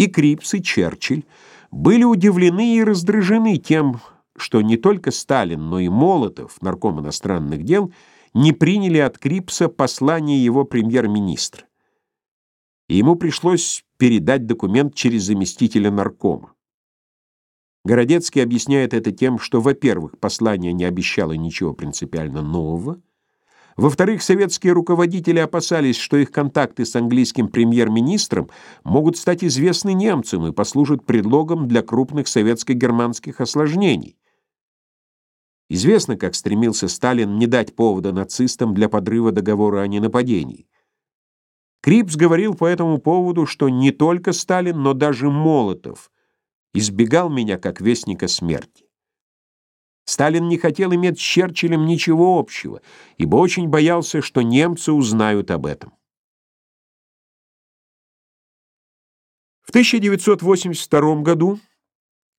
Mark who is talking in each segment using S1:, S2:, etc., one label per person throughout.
S1: И Крипс, и Черчилль были удивлены и раздражены тем, что не только Сталин, но и Молотов, нарком иностранных дел, не приняли от Крипса послание его премьер-министра. И ему пришлось передать документ через заместителя наркома. Городецкий объясняет это тем, что, во-первых, послание не обещало ничего принципиально нового, во-вторых, советские руководители опасались, что их контакты с английским премьер-министром могут стать известны немцам и послужат предлогом для крупных советско-германских осложнений. Известно, как стремился Сталин не дать повода нацистам для подрыва договора о ненападении. Крипс говорил по этому поводу, что не только Сталин, но даже Молотов избегал меня как вестника смерти. Сталин не хотел иметь с Черчиллем ничего общего, ибо очень боялся, что немцы узнают об этом. В 1982 году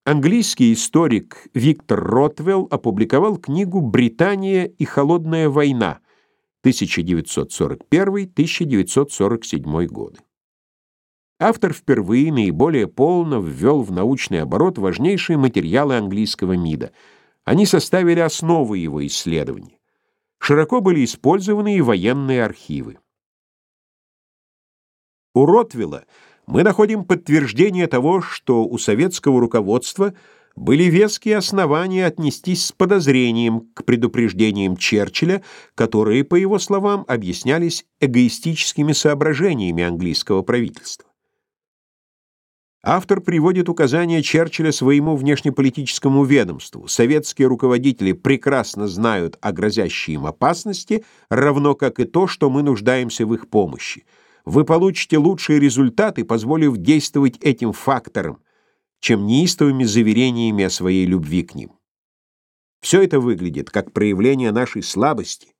S1: английский историк Виктор Ротвелл опубликовал книгу «Британия и холодная война» 1941-1947 годы. Автор впервые наиболее полно ввел в научный оборот важнейшие материалы английского МИДа – они составили основу его исследований. Широко были использованы и военные архивы. У Ротвилла мы находим подтверждение того, что у советского руководства были веские основания отнестись с подозрением к предупреждениям Черчилля, которые, по его словам, объяснялись эгоистическими соображениями английского правительства. Автор приводит указания Черчилля своему внешнеполитическому ведомству. Советские руководители прекрасно знают о грозящей им опасности, равно как и то, что мы нуждаемся в их помощи. Вы получите лучшие результаты, позволив действовать этим фактором, чем неистовыми заверениями о своей любви к ним. Все это выглядит как проявление нашей слабости,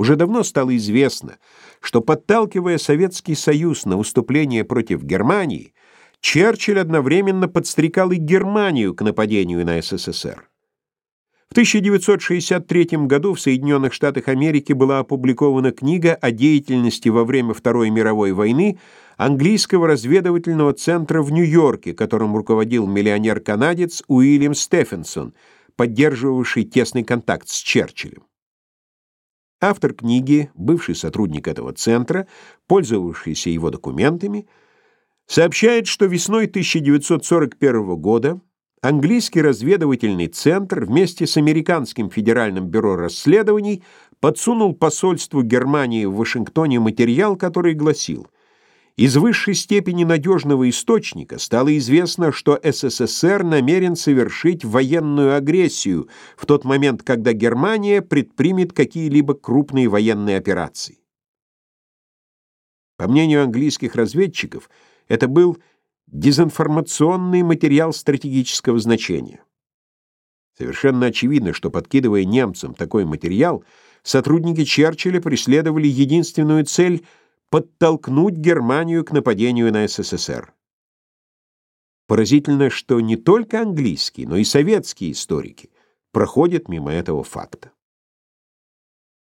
S1: уже давно стало известно, что, подталкивая Советский Союз на выступление против Германии, Черчилль одновременно подстрекал и Германию к нападению на СССР. В 1963 году в Соединенных Штатах Америки была опубликована книга о деятельности во время Второй мировой войны английского разведывательного центра в Нью-Йорке, которым руководил миллионер-канадец Уильям Стефенсон, поддерживавший тесный контакт с Черчиллем. Автор книги, бывший сотрудник этого центра, пользовавшийся его документами, сообщает, что весной 1941 года английский разведывательный центр вместе с американским федеральным бюро расследований подсунул посольству Германии в Вашингтоне материал, который гласил – из высшей степени надежного источника стало известно, что СССР намерен совершить военную агрессию в тот момент, когда Германия предпримет какие-либо крупные военные операции. По мнению английских разведчиков, это был дезинформационный материал стратегического значения. Совершенно очевидно, что подкидывая немцам такой материал, сотрудники Черчилля преследовали единственную цель — подтолкнуть Германию к нападению на СССР. Поразительно, что не только английские, но и советские историки проходят мимо этого факта.